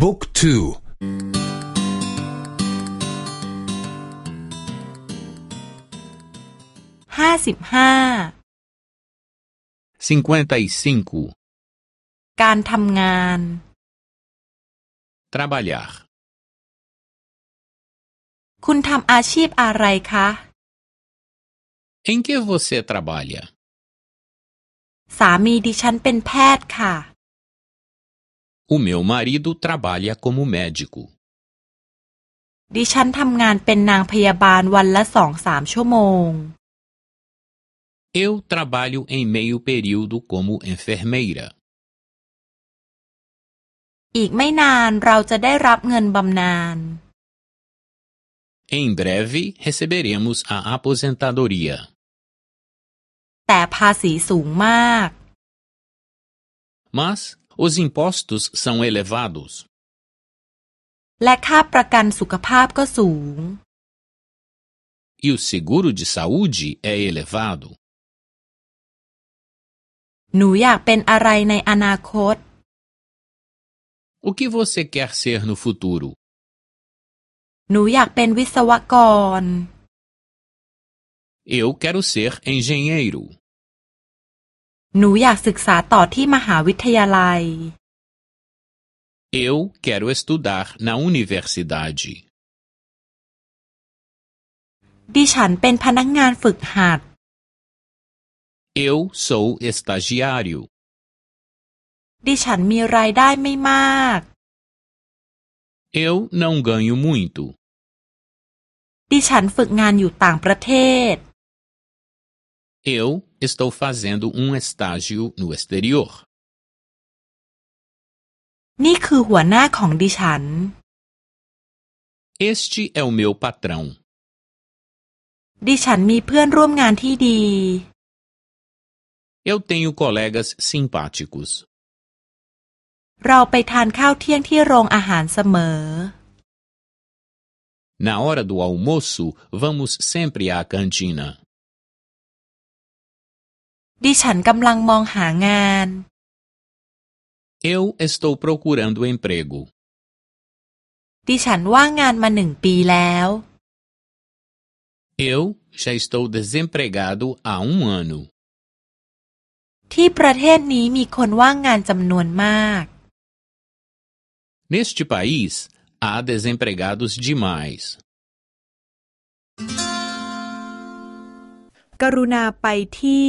บุ๊กทูห้าสิบห้าการทำงาน trabalhar คุณทำอาชีพอะไรคะ Em que você trabalha? สามีดิฉันเป็นแพทย์ค่ะ O meu marido trabalha como médico. ดิฉันทำงานเป็นนางพยาบาลวันละสองสามชั่วโมง Eu trabalho em meio período como enfermeira. อีกไม่นานเราจะได้รับเงินบำนาญ Em breve receberemos a aposentadoria. แต่ภาษีสูงมาก Mas os impostos são elevados. และค่าประกันสุขภาพก็สูง E o seguro de saúde é elevado. หนูอยากเป็นอะไรในอนาคต O que você quer ser no futuro? หนูอยากเป็นวิศวกร Eu quero ser engenheiro. หนูอยากศึกษาต่อที่มหาวิทยาลัย Eu quero estudar na universidade. ดิฉันเป็นพนักงานฝึกหัด Eu sou estagiário. ดิฉันมีรายได้ไม่มาก Eu não ganho muito. ดิฉันฝึกงานอยู่ต่างประเทศ Eu estou fazendo um estágio no exterior. นี่คือหัวหน้าของดิฉัน Este é o meu patrão. ดิฉันมีเพื่อนร่วมงานที่ดี Eu tenho colegas simpáticos. เราไปทานข้าวเที่ยงที่โรงอาหารเสมอ Na hora do almoço, vamos sempre à cantina. ดิฉันกำลังมองหางาน Eu estou procurando emprego. ดิฉันว่างงานมาหนึ่งปีแล้ว Eu já estou desempregado há um ano. ที่ประเทศนี้มีคนว่างงานจำนวนมาก Neste país, há desempregados demais. กรุณาไปที่